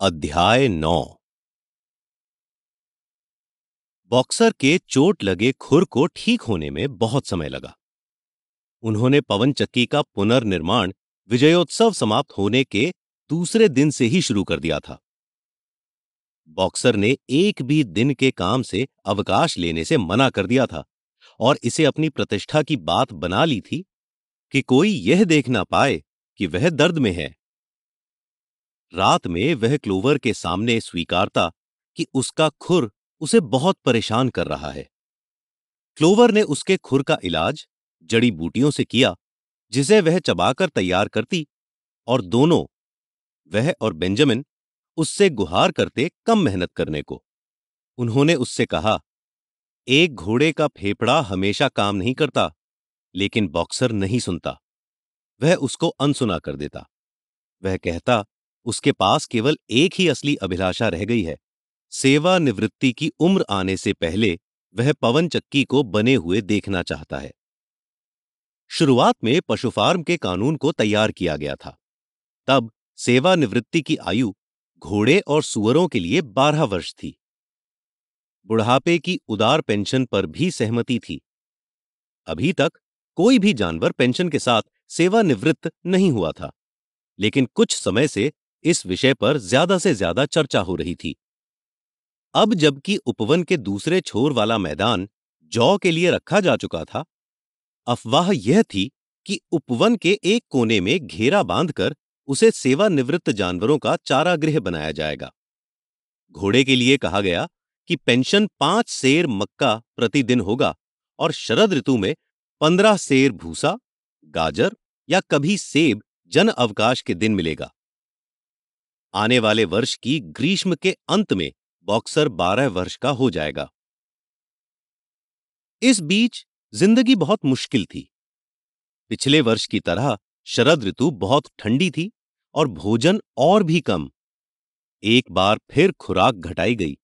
अध्याय नौ। बॉक्सर के चोट लगे खुर को ठीक होने में बहुत समय लगा। उन्होंने पवन चक्की का पुनर्निर्माण विजयोत्सव समाप्त होने के दूसरे दिन से ही शुरू कर दिया था। बॉक्सर ने एक भी दिन के काम से अवकाश लेने से मना कर दिया था और इसे अपनी प्रतिष्ठा की बात बना ली थी कि कोई यह देख ना पाए कि वह दर्द में है। रात में वह क्लोवर के सामने स्वीकारता कि उसका खुर उसे बहुत परेशान कर रहा है। क्लोवर ने उसके खुर का इलाज जड़ी बूटियों से किया, जिसे वह चबाकर तैयार करती और दोनों, वह और बेंजामिन, उससे गुहार करते कम मेहनत करने को। उन्होंने उससे कहा, एक घोड़े का फेफड़ा हमेशा काम नहीं करता, लेकिन बॉक्सर नहीं सुनता। वह उसको अनसुना कर देता। वह कहता उसके पास केवल एक ही असली अभिलाषा रह गई है। सेवानिवृत्ति की उम्र आने से पहले वह पवन चक्की को बने हुए देखना चाहता है। शुरुआत में पशु फार्म के कानून को तैयार किया गया था। तब सेवानिवृत्ति की आयु घोड़े और सुअरों के लिए बारह वर्ष थी। बुढ़ापे की उदार पेंशन पर भी सहमति थी। अभी तक कोई भी जानवर पेंशन के साथ सेवानिवृत्त नहीं हुआ था, लेकिन कुछ समय से इस विषय पर ज़्यादा से ज़्यादा चर्चा हो रही थी। अब जबकि उपवन के दूसरे छोर वाला मैदान जौ के लिए रखा जा चुका था, अफवाह यह थी कि उपवन के एक कोने में घेरा बांधकर उसे सेवानिवृत्त जानवरों का चारागृह बनाया जाएगा। घोड़े के लिए कहा गया कि पेंशन पाँच सेर मक्का प्रतिदिन होगा और शरद ऋतु में पंद्रह सेर भूसा, गाजर या कभी सेब जन अवकाश के दिन मिलेगा। आने वाले वर्ष की ग्रीष्म के अंत में बॉक्सर बारह वर्ष का हो जाएगा। इस बीच ज़िंदगी बहुत मुश्किल थी। पिछले वर्ष की तरह शरद ऋतु बहुत ठंडी थी और भोजन और भी कम। एक बार फिर खुराक घटाई गई,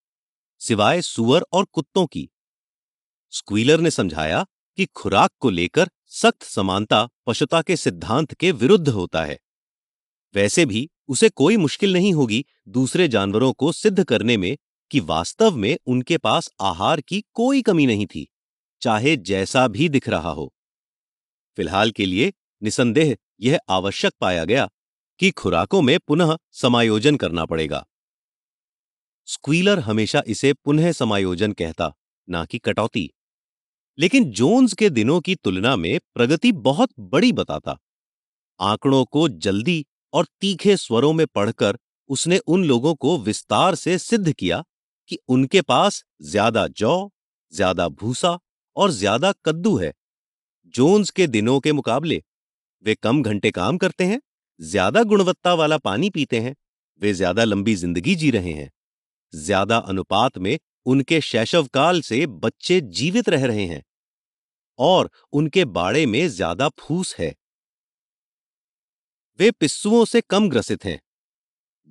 सिवाय सुअर और कुत्तों की। स्क्वीलर ने समझाया कि खुराक को लेकर सख्त समानता पशुता के सिद्धांत के विरुद्ध होता है। वैसे भी उसे कोई मुश्किल नहीं होगी दूसरे जानवरों को सिद्ध करने में कि वास्तव में उनके पास आहार की कोई कमी नहीं थी, चाहे जैसा भी दिख रहा हो। फ़िलहाल के लिए निसंदेह यह आवश्यक पाया गया कि खुराकों में पुनः समायोजन करना पड़ेगा। स्क्वीलर हमेशा इसे पुनः समायोजन कहता, ना कि कटौती। लेकिन जोन्स के दिनों की तुलना में प्रगति बहुत बड़ी बताता। आंकड़ों को जल्दी और तीखे स्वरों में पढ़कर उसने उन लोगों को विस्तार से सिद्ध किया कि उनके पास ज़्यादा जौ, ज़्यादा भूसा और ज़्यादा कद्दू है। जोन्स के दिनों के मुकाबले वे कम घंटे काम करते हैं, ज़्यादा गुणवत्ता वाला पानी पीते हैं, वे ज़्यादा लंबी ज़िंदगी जी रहे हैं। ज़्यादा अनुपात में उनके शैशवकाल से बच्चे जीवित रह रहे हैं और उनके बाड़े में ज़्यादा फूस है। वे पिस्सुओं से कम ग्रसित हैं।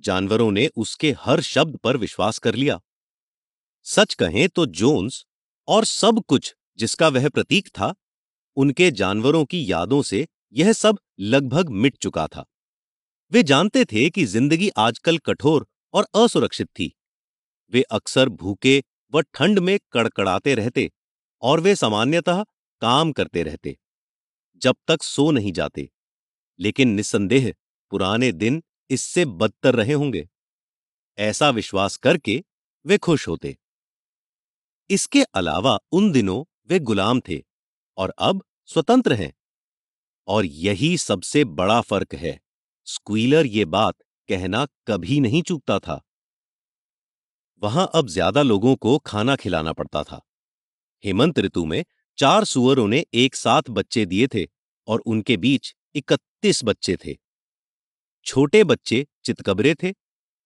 जानवरों ने उसके हर शब्द पर विश्वास कर लिया। सच कहें तो जोन्स और सब कुछ जिसका वह प्रतीक था, उनके जानवरों की यादों से यह सब लगभग मिट चुका था। वे जानते थे कि ज़िंदगी आजकल कठोर और असुरक्षित थी। वे अक्सर भूखे व ठंड में कड़कड़ाते रहते और वे सामान्यतः काम करते रहते, जब तक सो नहीं जाते। लेकिन निस्संदेह पुराने दिन इससे बदतर रहे होंगे। ऐसा विश्वास करके वे खुश होते। इसके अलावा उन दिनों वे गुलाम थे और अब स्वतंत्र हैं। और यही सबसे बड़ा फ़र्क है। स्क्वीलर ये बात कहना कभी नहीं चूकता था। वहाँ अब ज़्यादा लोगों को खाना खिलाना पड़ता था। हेमंत ऋतु में चार सुअरों ने एक साथ बच्चे दिए थे और उनके बीच इकतीस बच्चे थे। छोटे बच्चे चितकबरे थे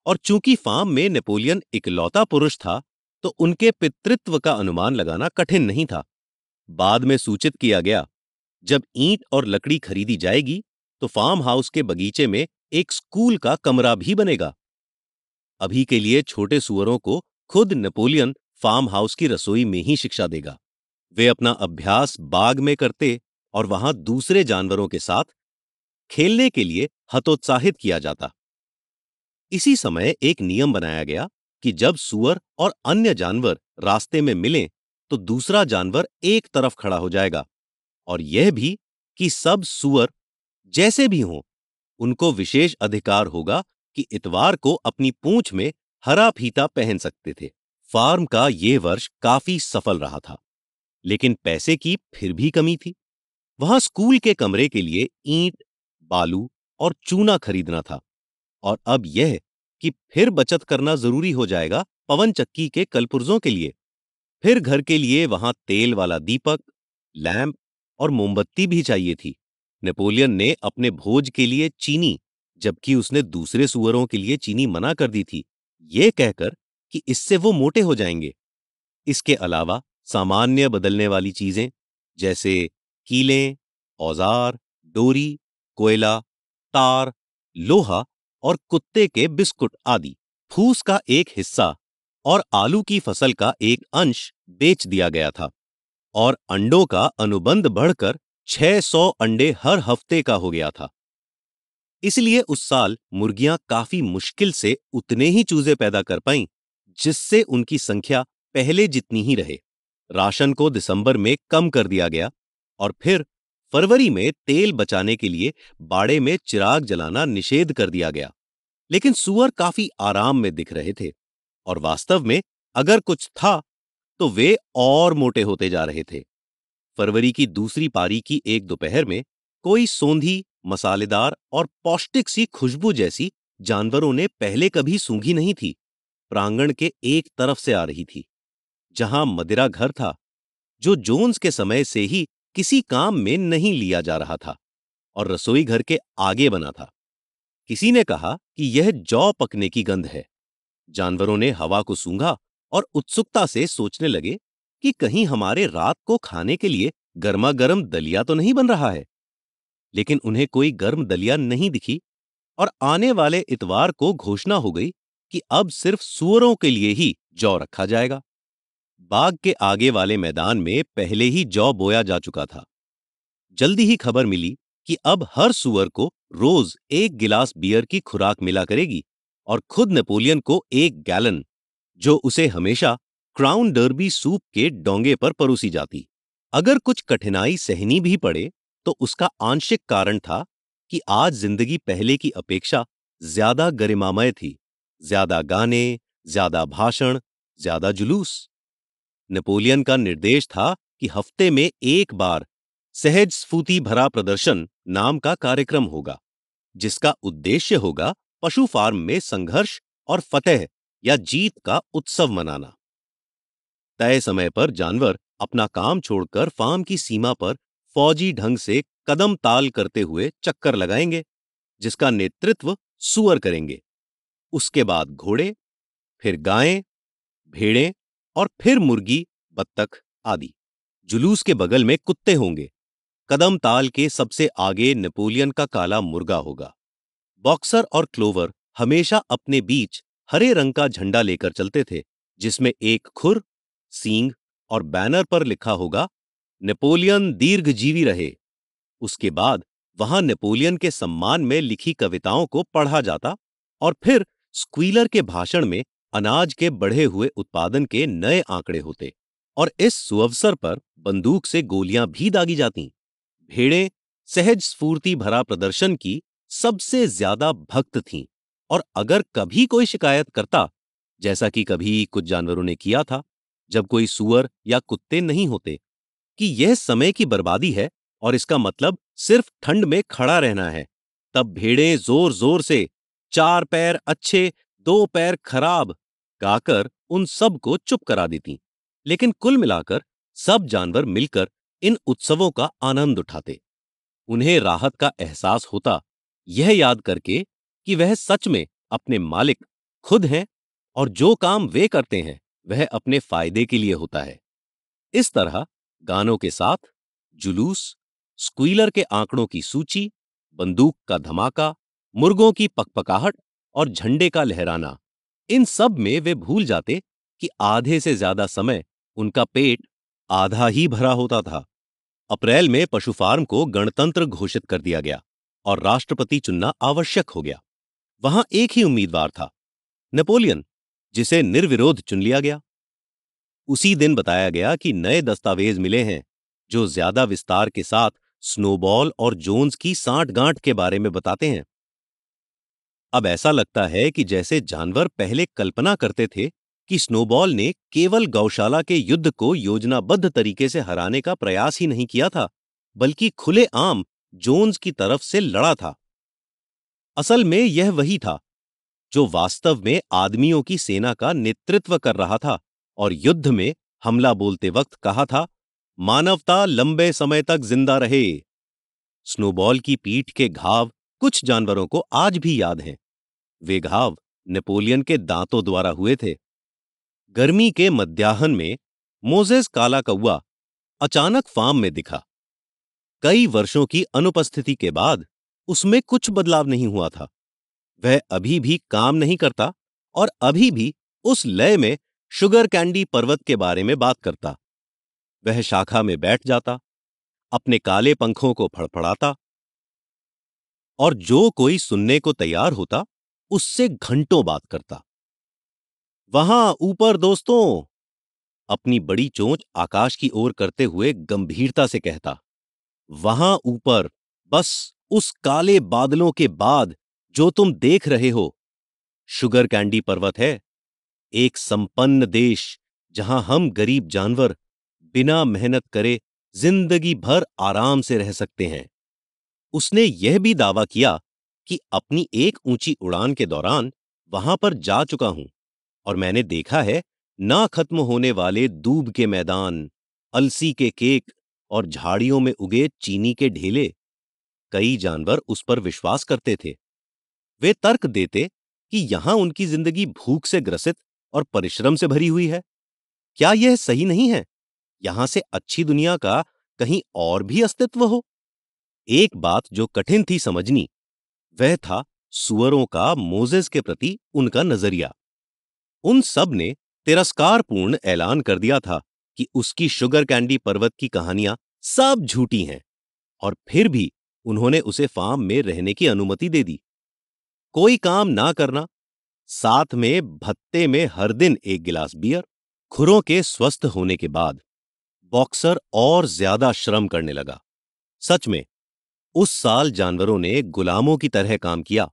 और चूँकि फार्म में नेपोलियन इकलौता पुरुष था तो उनके पितृत्व का अनुमान लगाना कठिन नहीं था। बाद में सूचित किया गया, जब ईंट और लकड़ी खरीदी जाएगी तो फार्म हाउस के बगीचे में एक स्कूल का कमरा भी बनेगा। अभी के लिए छोटे सुअरों को खुद नेपोलियन फार्म हाउस की रसोई में ही शिक्षा देगा। वे अपना अभ्यास बाग में करते और वहाँ दूसरे जानवरों के साथ खेलने के लिए हतोत्साहित किया जाता। इसी समय एक नियम बनाया गया कि जब सुअर और अन्य जानवर रास्ते में मिलें तो दूसरा जानवर एक तरफ़ खड़ा हो जाएगा। और यह भी कि सब सुअर जैसे भी हों, उनको विशेष अधिकार होगा कि इतवार को अपनी पूंछ में हरा फीता पहन सकते थे। फार्म का ये वर्ष काफ़ी सफल रहा था, लेकिन पैसे की फिर भी कमी थी। वहाँ स्कूल के कमरे के लिए ईंट बालू और चूना खरीदना था। और अब यह कि फिर बचत करना ज़रूरी हो जाएगा पवन चक्की के कलपुर्जों के लिए। फिर घर के लिए वहाँ तेल वाला दीपक, लैंप और मोमबत्ती भी चाहिए थी। नेपोलियन ने अपने भोज के लिए चीनी, जबकि उसने दूसरे सुअरों के लिए चीनी मना कर दी थी। ये कहकर कि इससे वो मोटे हो जाएँगे। इसके अलावा सामान्य बदलने वाली चीज़ें, जैसे कीलें, औज़ार, डोरी कोयला, तार, लोहा और कुत्ते के बिस्कुट आदि। फूस का एक हिस्सा और आलू की फ़सल का एक अंश बेच दिया गया था और अंडों का अनुबंध बढ़कर 600 अंडे हर हफ़्ते का हो गया था। इसलिए उस साल मुर्गियाँ काफ़ी मुश्किल से उतने ही चूजे पैदा कर पाईं, जिससे उनकी संख्या पहले जितनी ही रहे। राशन को दिसंबर में कम कर दिया गया और फिर फरवरी में तेल बचाने के लिए बाड़े में चिराग जलाना निषेध कर दिया गया। लेकिन सुअर काफ़ी आराम में दिख रहे थे और वास्तव में अगर कुछ था तो वे और मोटे होते जा रहे थे। फरवरी की दूसरी पारी की एक दोपहर में कोई सोंधी, मसालेदार और पौष्टिक सी खुशबू जैसी जानवरों ने पहले कभी सूंघी नहीं थी। प्रांगण के एक तरफ़ से आ रही थी, जहाँ मदिरा घर था, जो जोन्स के समय से ही किसी काम में नहीं लिया जा रहा था और रसोई घर के आगे बना था। किसी ने कहा कि यह जौ पकने की गंध है। जानवरों ने हवा को सूंघा और उत्सुकता से सोचने लगे कि कहीं हमारे रात को खाने के लिए गर्मा गर्म दलिया तो नहीं बन रहा है। लेकिन उन्हें कोई गर्म दलिया नहीं दिखी और आने वाले इतवार को घोषणा हो गई कि अब सिर्फ़ सुअरों के लिए ही जौ रखा जाएगा। बाग के आगे वाले मैदान में पहले ही जौ बोया जा चुका था। जल्दी ही खबर मिली कि अब हर सुअर को रोज एक गिलास बियर की खुराक मिला करेगी और खुद नेपोलियन को एक गैलन, जो उसे हमेशा क्राउन डर्बी सूप के डोंगे पर परोसी जाती। अगर कुछ कठिनाई सहनी भी पड़े तो उसका आंशिक कारण था कि आज ज़िंदगी पहले की अपेक्षा ज़्यादा गरिमामय थी। ज़्यादा गाने, ज़्यादा भाषण, ज़्यादा जुलूस। नेपोलियन का निर्देश था कि हफ़्ते में एक बार सहज स्फूति भरा प्रदर्शन नाम का कार्यक्रम होगा, जिसका उद्देश्य होगा पशु फार्म में संघर्ष और फतेह या जीत का उत्सव मनाना। तय समय पर जानवर अपना काम छोड़कर फार्म की सीमा पर फौजी ढंग से कदम ताल करते हुए चक्कर लगाएँगे, जिसका नेतृत्व सुअर करेंगे। उसके बाद घोड़े, फिर गायें, भेड़ें और फिर मुर्गी, बत्तख आदि। जुलूस के बगल में कुत्ते होंगे। कदम ताल के सबसे आगे नेपोलियन का काला मुर्गा होगा। बॉक्सर और क्लोवर हमेशा अपने बीच हरे रंग का झंडा लेकर चलते थे, जिसमें एक खुर, सींग और बैनर पर लिखा होगा, नेपोलियन दीर्घजीवी रहे। उसके बाद वहाँ नेपोलियन के सम्मान में लिखी कविताओं को पढ़ा जाता और फिर स्क्वीलर के भाषण में अनाज के बढ़े हुए उत्पादन के नए आंकड़े होते और इस सुअवसर पर बंदूक से गोलियाँ भी दागी जाती। भेड़ें सहज स्फूर्ति भरा प्रदर्शन की सबसे ज़्यादा भक्त थीं और अगर कभी कोई शिकायत करता, जैसा कि कभी कुछ जानवरों ने किया था, जब कोई सुअर या कुत्ते नहीं होते, कि यह समय की बर्बादी है और इसका मतलब सिर्फ़ ठंड में खड़ा रहना है, तब भेड़ें ज़ोर ज़ोर से चार पैर अच्छे दो पैर खराब गाकर उन सबको चुप करा देती। लेकिन कुल मिलाकर सब जानवर मिलकर इन उत्सवों का आनंद उठाते। उन्हें राहत का एहसास होता। यह याद करके कि वह सच में अपने मालिक खुद हैं और जो काम वे करते हैं, वह अपने फ़ायदे के लिए होता है। इस तरह गानों के साथ जुलूस, स्क्वीलर के आंकड़ों की सूची, बंदूक का धमाका, मुर्गों की पकपकाहट और झंडे का लहराना। इन सब में वे भूल जाते कि आधे से ज़्यादा समय उनका पेट आधा ही भरा होता था। अप्रैल में पशु फार्म को गणतंत्र घोषित कर दिया गया और राष्ट्रपति चुनना आवश्यक हो गया। वहाँ एक ही उम्मीदवार था, नेपोलियन, जिसे निर्विरोध चुन लिया गया। उसी दिन बताया गया कि नए दस्तावेज़ मिले हैं जो ज़्यादा विस्तार के साथ स्नोबॉल और जोन्स की सांठ गांठ के बारे में बताते हैं। अब ऐसा लगता है कि जैसे जानवर पहले कल्पना करते थे कि स्नोबॉल ने केवल गौशाला के युद्ध को योजनाबद्ध तरीके से हराने का प्रयास ही नहीं किया था, बल्कि खुले आम, जोन्स की तरफ़ से लड़ा था। असल में यह वही था, जो वास्तव में आदमियों की सेना का नेतृत्व कर रहा था और युद्ध में हमला बोलते वक्त कहा था, मानवता लंबे समय तक ज़िंदा रहे। स्नोबॉल की पीठ के घाव कुछ जानवरों को आज भी याद हैं। वे घाव नेपोलियन के दांतों द्वारा हुए थे। गर्मी के मध्याहन में मोजेस काला कौआ अचानक फार्म में दिखा। कई वर्षों की अनुपस्थिति के बाद उसमें कुछ बदलाव नहीं हुआ था। वह अभी भी काम नहीं करता और अभी भी उस लय में शुगर कैंडी पर्वत के बारे में बात करता। वह शाखा में बैठ जाता, अपने काले पंखों को फड़फड़ाता और जो कोई सुनने को तैयार होता, उससे घंटों बात करता। वहाँ, ऊपर दोस्तों! अपनी बड़ी चोंच आकाश की ओर करते हुए गंभीरता से कहता, वहाँ, ऊपर, बस उस काले बादलों के बाद जो तुम देख रहे हो। शुगर कैंडी पर्वत है। एक संपन्न देश, जहाँ हम गरीब जानवर बिना मेहनत करे ज़िंदगी भर आराम से रह सकते हैं। उसने यह भी दावा किया कि अपनी एक ऊँची उड़ान के दौरान वहाँ पर जा चुका हूँ और मैंने देखा है ना खत्म होने वाले दूब के मैदान, अलसी के केक और झाड़ियों में उगे चीनी के ढेले। कई जानवर उस पर विश्वास करते थे। वे तर्क देते कि यहाँ उनकी ज़िंदगी भूख से ग्रसित और परिश्रम से भरी हुई है। क्या यह सही नहीं है? यहाँ से अच्छी दुनिया का कहीं और भी अस्तित्व हो? एक बात जो कठिन थी समझनी, वह था सुअरों का मोजेस के प्रति उनका नज़रिया। उन सबने तिरस्कारपूर्ण ऐलान कर दिया था कि उसकी शुगर कैंडी पर्वत की कहानियाँ सब झूठी हैं और फिर भी उन्होंने उसे फार्म में रहने की अनुमति दे दी। कोई काम ना करना, साथ में भत्ते में हर दिन एक गिलास बियर, खुरों के स्वस्थ होने के बाद बॉक्सर और ज़्यादा श्रम करने लगा। सच में उस साल जानवरों ने गुलामों की तरह काम किया।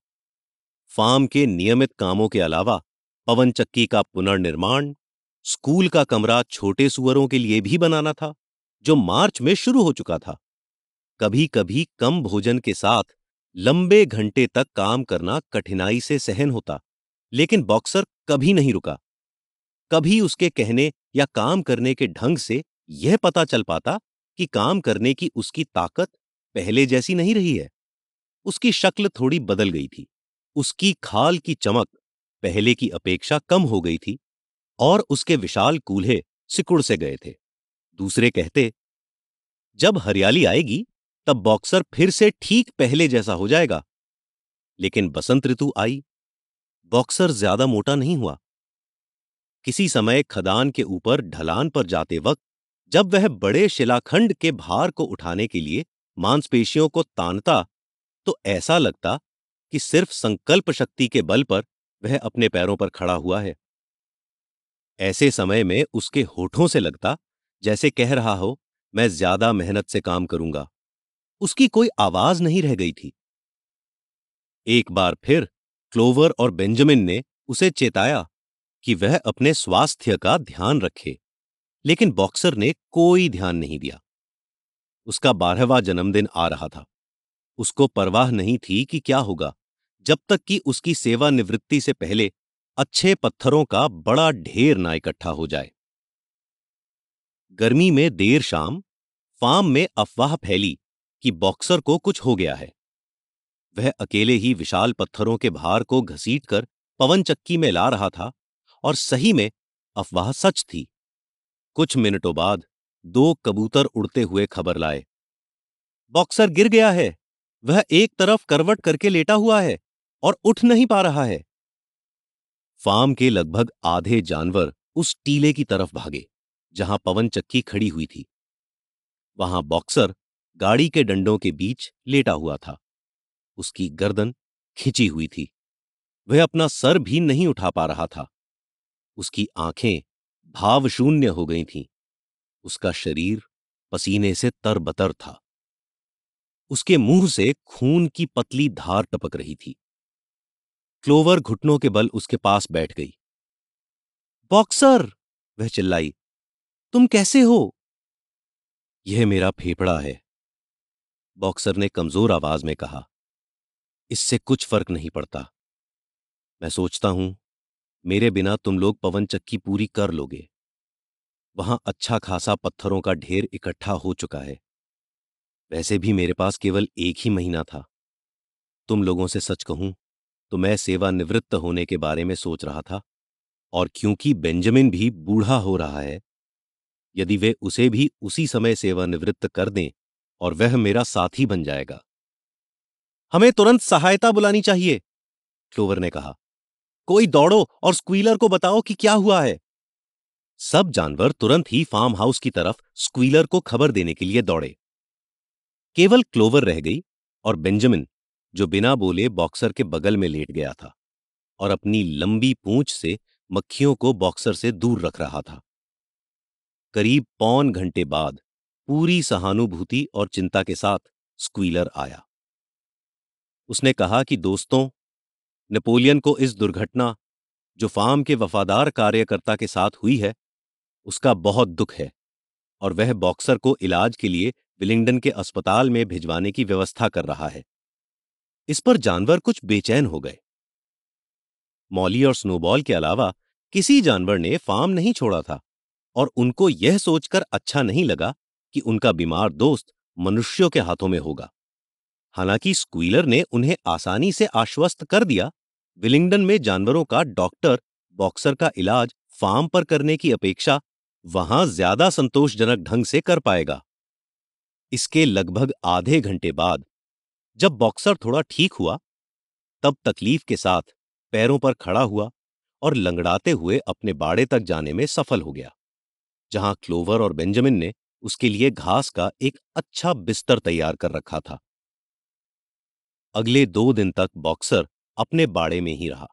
फार्म के नियमित कामों के अलावा पवन चक्की का पुनर्निर्माण, स्कूल का कमरा छोटे सुअरों के लिए भी बनाना था, जो मार्च में शुरू हो चुका था। कभी कभी कम भोजन के साथ लंबे घंटे तक काम करना कठिनाई से सहन होता, लेकिन बॉक्सर कभी नहीं रुका। कभी उसके कहने या काम करने के ढंग से यह पता चल पाता कि काम करने की उसकी ताकत पहले जैसी नहीं रही है। उसकी शक्ल थोड़ी बदल गई थी। उसकी खाल की चमक पहले की अपेक्षा कम हो गई थी और उसके विशाल कूल्हे सिकुड़ से गए थे। दूसरे कहते, जब हरियाली आएगी, तब बॉक्सर फिर से ठीक पहले जैसा हो जाएगा। लेकिन बसंत ऋतु आई। बॉक्सर ज़्यादा मोटा नहीं हुआ। किसी समय खदान के ऊपर ढलान पर जाते वक्त जब वह बड़े शिलाखंड के भार को उठाने के लिए मांसपेशियों को तानता तो ऐसा लगता कि सिर्फ़ संकल्प शक्ति के बल पर वह अपने पैरों पर खड़ा हुआ है। ऐसे समय में उसके होठों से लगता, जैसे कह रहा हो, मैं ज़्यादा मेहनत से काम करूँगा। उसकी कोई आवाज़ नहीं रह गई थी। एक बार फिर क्लोवर और बेंजामिन ने उसे चेताया कि वह अपने स्वास्थ्य का ध्यान रखे, लेकिन बॉक्सर ने कोई ध्यान नहीं दिया। उसका बारहवा जन्मदिन आ रहा था। उसको परवाह नहीं थी कि क्या होगा, जब तक कि उसकी सेवानिवृत्ति से पहले अच्छे पत्थरों का बड़ा ढेर ना इकट्ठा हो जाए। गर्मी में देर शाम, फार्म में अफवाह फैली कि बॉक्सर को कुछ हो गया है। वह अकेले ही विशाल पत्थरों के भार को घसीटकर पवन चक्की में ला रहा था और सही में अफवाह सच थी। कुछ मिनटों बाद दो कबूतर उड़ते हुए खबर लाए। बॉक्सर गिर गया है। वह एक तरफ़ करवट करके लेटा हुआ है और उठ नहीं पा रहा है। फार्म के लगभग आधे जानवर उस टीले की तरफ़ भागे, जहाँ पवन चक्की खड़ी हुई थी। वहाँ बॉक्सर गाड़ी के डंडों के बीच लेटा हुआ था। उसकी गर्दन खिंची हुई थी। वह अपना सर भी नहीं उठा पा रहा था। उसकी आँखें भावशून्य हो गई थीं। उसका शरीर पसीने से तरबतर था। उसके मुँह से खून की पतली धार टपक रही थी। क्लोवर घुटनों के बल उसके पास बैठ गई। बॉक्सर! वह चिल्लाई। तुम कैसे हो? यह मेरा फेफड़ा है। बॉक्सर ने कमज़ोर आवाज़ में कहा। इससे कुछ फ़र्क नहीं पड़ता। मैं सोचता हूँ, मेरे बिना तुम लोग पवन चक्की पूरी कर लोगे। वहाँ अच्छा खासा पत्थरों का ढेर इकट्ठा हो चुका है। वैसे भी मेरे पास केवल एक ही महीना था। तुम लोगों से सच कहूँ तो मैं सेवानिवृत्त होने के बारे में सोच रहा था, और क्योंकि बेंजामिन भी बूढ़ा हो रहा है, यदि वे उसे भी उसी समय सेवानिवृत्त कर दें, और वह मेरा साथी बन जाएगा। हमें तुरंत सहायता बुलानी चाहिए, क्लोवर ने कहा। कोई दौड़ो और स्क्वीलर को बताओ कि क्या हुआ है। सब जानवर तुरंत ही फार्म हाउस की तरफ़ स्क्वीलर को खबर देने के लिए दौड़े। केवल क्लोवर रह गई और बेंजामिन, जो बिना बोले बॉक्सर के बगल में लेट गया था और अपनी लंबी पूंछ से मक्खियों को बॉक्सर से दूर रख रहा था। करीब पौन घंटे बाद पूरी सहानुभूति और चिंता के साथ स्क्वीलर आया। उसने कहा कि, दोस्तों, नेपोलियन को इस दुर्घटना, जो फार्म के वफादार कार्यकर्ता के साथ हुई है उसका बहुत दुख है और वह बॉक्सर को इलाज के लिए विलिंगडन के अस्पताल में भिजवाने की व्यवस्था कर रहा है। इस पर जानवर कुछ बेचैन हो गए। मौली और स्नोबॉल के अलावा किसी जानवर ने फार्म नहीं छोड़ा था और उनको यह सोचकर अच्छा नहीं लगा कि उनका बीमार दोस्त मनुष्यों के हाथों में होगा। हालाँकि स्क्वीलर ने उन्हें आसानी से आश्वस्त कर दिया, विलिंगडन में जानवरों का डॉक्टर, बॉक्सर का इलाज, फार्म पर करने की अपेक्षा वहाँ ज़्यादा संतोषजनक ढंग से कर पाएगा। इसके लगभग आधे घंटे बाद, जब बॉक्सर थोड़ा ठीक हुआ, तब तकलीफ़ के साथ पैरों पर खड़ा हुआ और लंगड़ाते हुए अपने बाड़े तक जाने में सफल हो गया, जहाँ क्लोवर और बेंजामिन ने उसके लिए घास का एक अच्छा बिस्तर तैयार कर रखा था। अगले दो दिन तक बॉक्सर अपने बाड़े में ही रहा।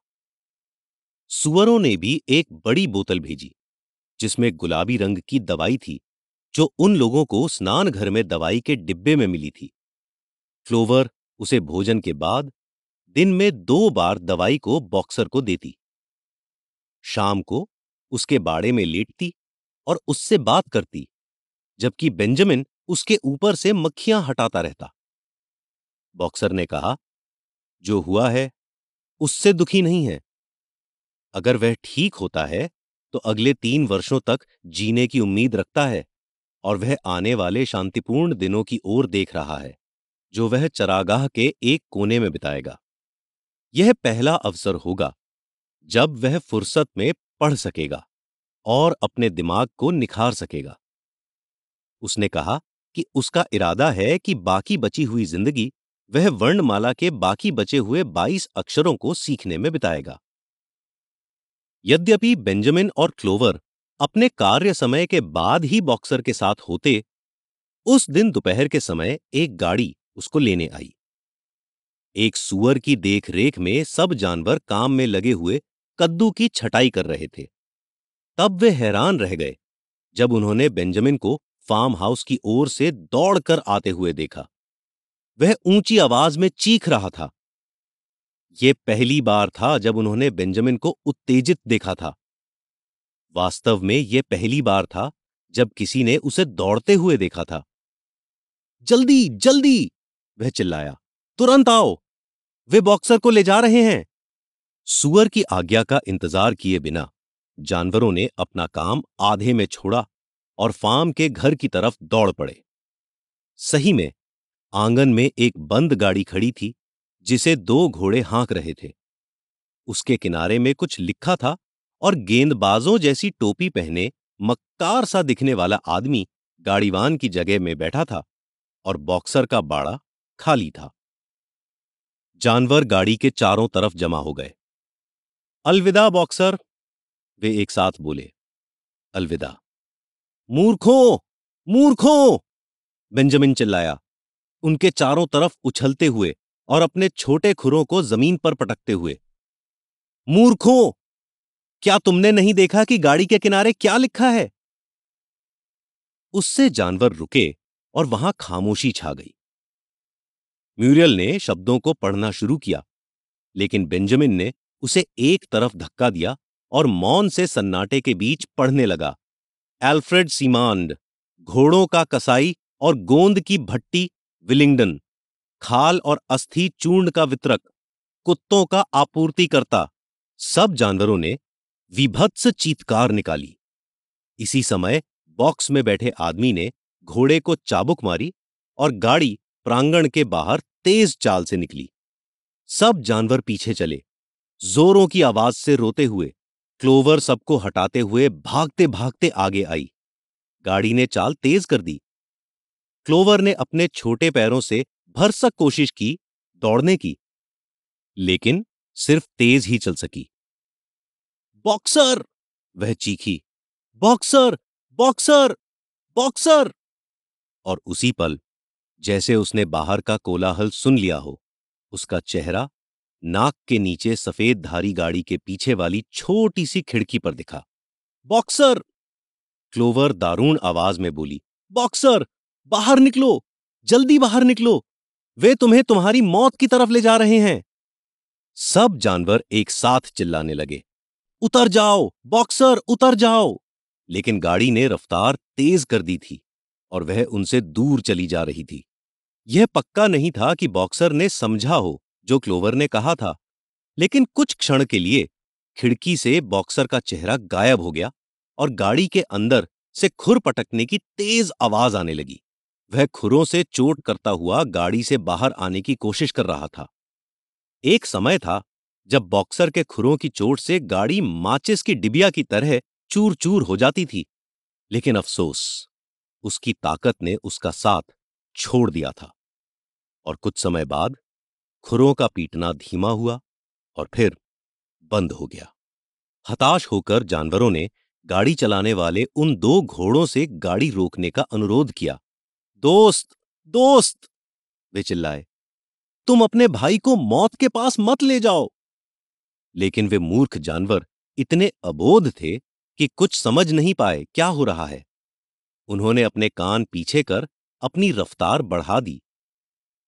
सुअरों ने भी एक बड़ी बोतल भेजी। जिसमें गुलाबी रंग की दवाई थी, जो उन लोगों को स्नान घर में दवाई के डिब्बे में मिली थी। फ्लोवर उसे भोजन के बाद दिन में दो बार दवाई को बॉक्सर को देती। शाम को उसके बाड़े में लेटती और उससे बात करती, जबकि बेंजामिन उसके ऊपर से मक्खियाँ हटाता रहता। बॉक्सर ने कहा, जो हुआ है, उससे दुखी नहीं है। अगर वह ठीक होता है तो अगले तीन वर्षों तक जीने की उम्मीद रखता है और वह आने वाले शांतिपूर्ण दिनों की ओर देख रहा है, जो वह चरागाह के एक कोने में बिताएगा। यह पहला अवसर होगा जब वह फुर्सत में पढ़ सकेगा और अपने दिमाग को निखार सकेगा। उसने कहा कि उसका इरादा है कि बाकी बची हुई ज़िंदगी वह वर्णमाला के बाकी बचे हुए 22 अक्षरों को सीखने में बिताएगा। यद्यपि बेंजामिन और क्लोवर अपने कार्य समय के बाद ही बॉक्सर के साथ होते, उस दिन दोपहर के समय एक गाड़ी उसको लेने आई। एक सुअर की देखरेख में सब जानवर काम में लगे हुए कद्दू की छटाई कर रहे थे। तब वे हैरान रह गए जब उन्होंने बेंजामिन को फार्म हाउस की ओर से दौड़कर आते हुए देखा। वह ऊँची आवाज़ में चीख रहा था। यह पहली बार था जब उन्होंने बेंजामिन को उत्तेजित देखा था। वास्तव में यह पहली बार था जब किसी ने उसे दौड़ते हुए देखा था। जल्दी जल्दी! वह चिल्लाया, तुरंत आओ! वे बॉक्सर को ले जा रहे हैं। सुअर की आज्ञा का इंतज़ार किए बिना जानवरों ने अपना काम आधे में छोड़ा और फार्म के घर की तरफ़ दौड़ पड़े। सही में आँगन में एक बंद गाड़ी खड़ी थी जिसे दो घोड़े हाँक रहे थे। उसके किनारे में कुछ लिखा था और गेंदबाजों जैसी टोपी पहने मक्कार सा दिखने वाला आदमी गाड़ीवान की जगह में बैठा था और बॉक्सर का बाड़ा खाली था। जानवर गाड़ी के चारों तरफ़ जमा हो गए। अलविदा, बॉक्सर, वे एक साथ बोले। अलविदा। मूर्खों मूर्खों, बेंजामिन चिल्लाया। उनके चारों तरफ़ उछलते हुए और अपने छोटे खुरों को ज़मीन पर पटकते हुए। मूर्खों, क्या तुमने नहीं देखा कि गाड़ी के किनारे क्या लिखा है? उससे जानवर रुके और वहाँ खामोशी छा गई। म्यूरियल ने शब्दों को पढ़ना शुरू किया, लेकिन बेंजामिन ने उसे एक तरफ़ धक्का दिया और मौन से सन्नाटे के बीच पढ़ने लगा। एल्फ्रेड सीमांड, घोड़ों का कसाई और गोंद की भट्टी विलिंगडन खाल और अस्थि चूर्ण का वितरक, कुत्तों का आपूर्तिकर्ता, सब जानवरों ने विभत्स चीतकार निकाली। इसी समय बॉक्स में बैठे आदमी ने घोड़े को चाबुक मारी और गाड़ी प्रांगण के बाहर तेज चाल से निकली। सब जानवर पीछे चले। जोरों की आवाज़ से रोते हुए, क्लोवर सबको हटाते हुए भागते भागते आगे आई। गाड़ी ने चाल तेज कर दी। क्लोवर ने अपने छोटे पैरों से भरसक कोशिश की दौड़ने की, लेकिन सिर्फ़ तेज ही चल सकी। बॉक्सर! वह चीखी, बॉक्सर बॉक्सर बॉक्सर! और उसी पल, जैसे उसने बाहर का कोलाहल सुन लिया हो, उसका चेहरा नाक के नीचे सफ़ेद धारी गाड़ी के पीछे वाली छोटी सी खिड़की पर दिखा। बॉक्सर! क्लोवर दारूण आवाज़ में बोली, बॉक्सर! बाहर निकलो! जल्दी बाहर निकलो! वे तुम्हें तुम्हारी मौत की तरफ़ ले जा रहे हैं। सब जानवर एक साथ चिल्लाने लगे। उतर जाओ, बॉक्सर, उतर जाओ। लेकिन गाड़ी ने रफ्तार तेज कर दी थी और वह उनसे दूर चली जा रही थी। यह पक्का नहीं था कि बॉक्सर ने समझा हो जो क्लोवर ने कहा था, लेकिन कुछ क्षण के लिए खिड़की से बॉक्सर का चेहरा गायब हो गया और गाड़ी के अंदर से खुर पटकने की तेज आवाज़ आने लगी। वह खुरों से चोट करता हुआ गाड़ी से बाहर आने की कोशिश कर रहा था। एक समय था जब बॉक्सर के खुरों की चोट से गाड़ी माचिस की डिबिया की तरह चूर चूर हो जाती थी। लेकिन अफसोस, उसकी ताकत ने उसका साथ छोड़ दिया था। और कुछ समय बाद खुरों का पीटना धीमा हुआ और फिर बंद हो गया। हताश होकर जानवरों ने गाड़ी चलाने वाले उन दो घोड़ों से गाड़ी रोकने का अनुरोध किया। दोस्त दोस्त, वे चिल्लाए। तुम अपने भाई को मौत के पास मत ले जाओ। लेकिन वे मूर्ख जानवर इतने अबोध थे कि कुछ समझ नहीं पाए क्या हो रहा है। उन्होंने अपने कान पीछे कर अपनी रफ्तार बढ़ा दी।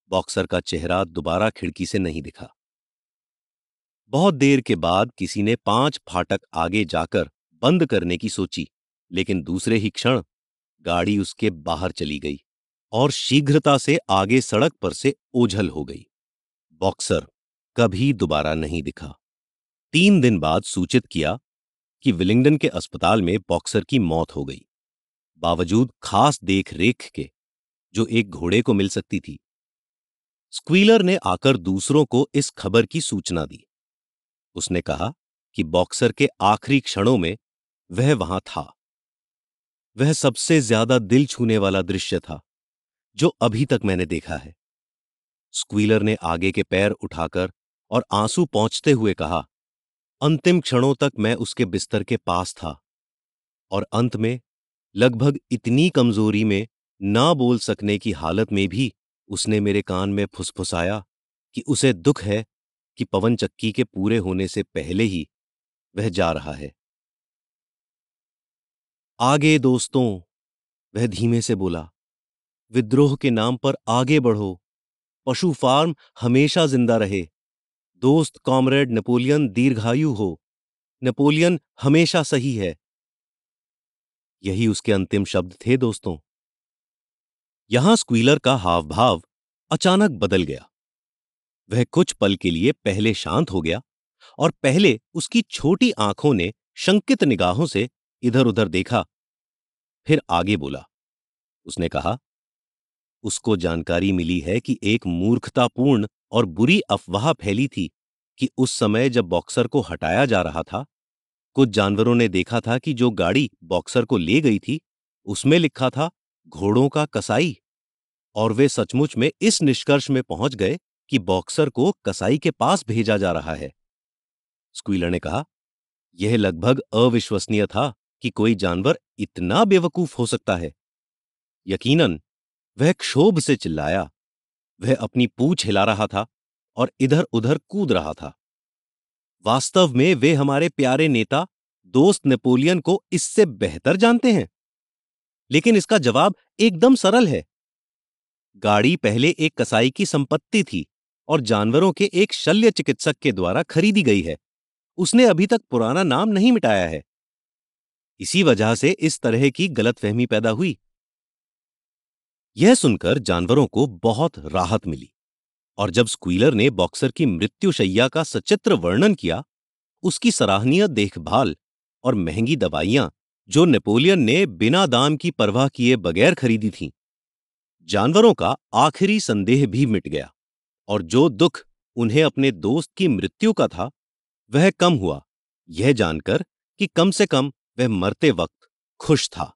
बॉक्सर का चेहरा दोबारा खिड़की से नहीं दिखा। बहुत देर के बाद किसी ने पाँच फाटक आगे जाकर बंद करने की सोची, लेकिन दूसरे ही क्षण गाड़ी उसके बाहर चली गई। और शीघ्रता से आगे सड़क पर से ओझल हो गई। बॉक्सर कभी दोबारा नहीं दिखा। तीन दिन बाद सूचित किया कि विलिंगडन के अस्पताल में बॉक्सर की मौत हो गई। बावजूद खास देख रेख के जो एक घोड़े को मिल सकती थी। स्क्वीलर ने आकर दूसरों को इस खबर की सूचना दी। उसने कहा कि बॉक्सर के आखिरी क्षणों में वह वहाँ था। वह सबसे ज़्यादा दिल छूने वाला दृश्य था। जो अभी तक मैंने देखा है। स्क्वीलर ने आगे के पैर उठाकर और आँसू पहुँचते हुए कहा, अंतिम क्षणों तक मैं उसके बिस्तर के पास था और अंत में लगभग इतनी कमज़ोरी में ना बोल सकने की हालत में भी उसने मेरे कान में फुसफुसाया कि उसे दुख है कि पवन चक्की के पूरे होने से पहले ही वह जा रहा है। आगे दोस्तों, वह धीमे से बोला विद्रोह के नाम पर आगे बढ़ो। पशु फार्म हमेशा ज़िंदा रहे। दोस्त, कॉमरेड, नेपोलियन दीर्घायु हो। नेपोलियन हमेशा सही है। यही उसके अंतिम शब्द थे दोस्तों। यहाँ स्क्वीलर का हाव भाव अचानक बदल गया। वह कुछ पल के लिए पहले शांत हो गया और पहले उसकी छोटी आँखों ने शंकित निगाहों से इधर उधर देखा। फिर आगे बोला। उसने कहा उसको जानकारी मिली है कि एक मूर्खतापूर्ण और बुरी अफवाह फैली थी कि उस समय जब बॉक्सर को हटाया जा रहा था, कुछ जानवरों ने देखा था कि जो गाड़ी बॉक्सर को ले गई थी, उसमें लिखा था, घोड़ों का कसाई। और वे सचमुच में इस निष्कर्ष में पहुँच गए कि बॉक्सर को कसाई के पास भेजा जा रहा है। स्क्वीलर ने कहा, यह लगभग अविश्वसनीय था कि कोई जानवर इतना बेवकूफ़ हो सकता है। यकीनन वह क्षोभ से चिल्लाया। वह अपनी पूछ हिला रहा था और इधर उधर कूद रहा था। वास्तव में वे हमारे प्यारे नेता, दोस्त नेपोलियन को इससे बेहतर जानते हैं। लेकिन इसका जवाब एकदम सरल है। गाड़ी पहले एक कसाई की संपत्ति थी और जानवरों के एक शल्य चिकित्सक के द्वारा खरीदी गई है। उसने अभी तक पुराना नाम नहीं मिटाया है। इसी वजह से इस तरह की गलतफहमी पैदा हुई। यह सुनकर जानवरों को बहुत राहत मिली और जब स्क्वीलर ने बॉक्सर की मृत्युशैया का सचित्र वर्णन किया, उसकी सराहनीय देखभाल और महँगी दवाइयाँ जो नेपोलियन ने बिना दाम की परवाह किए बगैर खरीदी थीं, जानवरों का आखिरी संदेह भी मिट गया और जो दुख उन्हें अपने दोस्त की मृत्यु का था, वह कम हुआ। यह जानकर कि कम से कम वह मरते वक्त खुश था।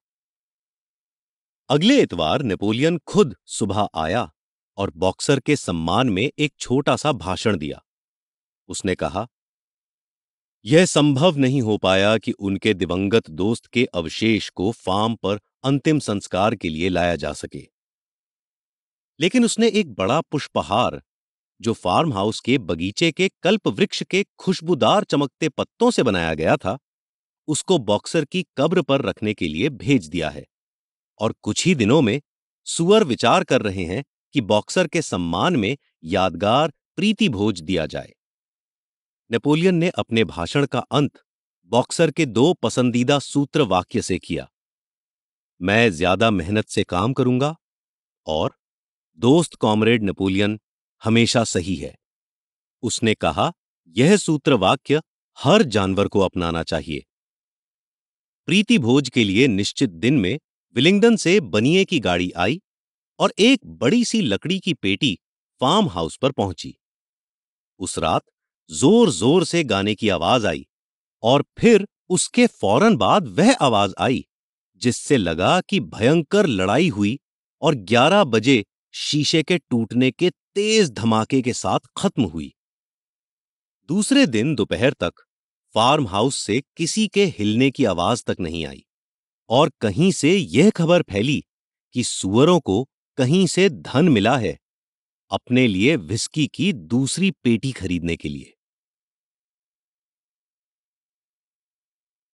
अगले इतवार नेपोलियन खुद सुबह आया और बॉक्सर के सम्मान में एक छोटा सा भाषण दिया। उसने कहा, यह संभव नहीं हो पाया कि उनके दिवंगत दोस्त के अवशेष को फार्म पर अंतिम संस्कार के लिए लाया जा सके। लेकिन उसने एक बड़ा पुष्पहार, जो फार्म हाउस के बगीचे के कल्प वृक्ष के खुशबूदार चमकते पत्तों से बनाया गया था, उसको बॉक्सर की कब्र पर रखने के लिए भेज दिया है। और कुछ ही दिनों में सुअर विचार कर रहे हैं कि बॉक्सर के सम्मान में यादगार प्रीति भोज दिया जाए। नेपोलियन ने अपने भाषण का अंत बॉक्सर के दो पसंदीदा सूत्र वाक्य से किया। मैं ज़्यादा मेहनत से काम करूँगा और दोस्त कॉमरेड नेपोलियन हमेशा सही है। उसने कहा, यह सूत्र वाक्य हर जानवर को अपनाना चाहिए। प्रीति भोज के लिए निश्चित दिन में विलिंगडन से बनिए की गाड़ी आई और एक बड़ी सी लकड़ी की पेटी फार्म हाउस पर पहुँची। उस रात ज़ोर ज़ोर से गाने की आवाज़ आई और फिर उसके फ़ौरन बाद वह आवाज़ आई, जिससे लगा कि भयंकर लड़ाई हुई और 11 बजे शीशे के टूटने के तेज धमाके के साथ खत्म हुई। दूसरे दिन दोपहर तक फार्म हाउस से किसी के हिलने की आवाज़ तक नहीं आई। और कहीं से यह खबर फैली कि सुअरों को कहीं से धन मिला है अपने लिए विस्की की दूसरी पेटी खरीदने के लिए।